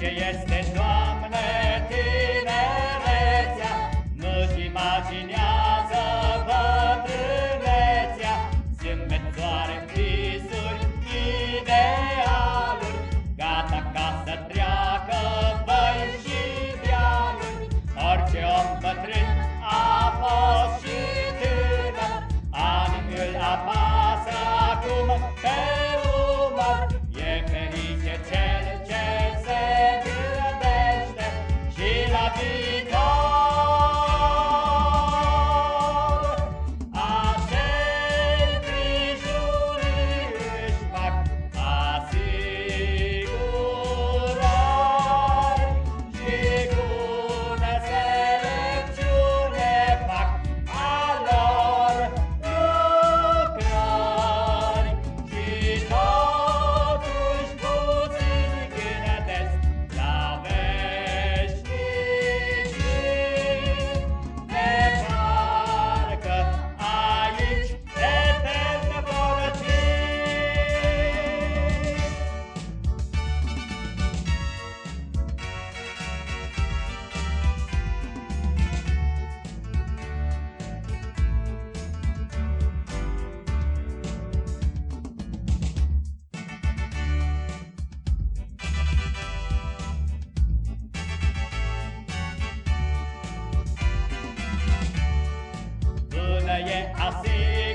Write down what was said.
ce este, Doamne, i see you.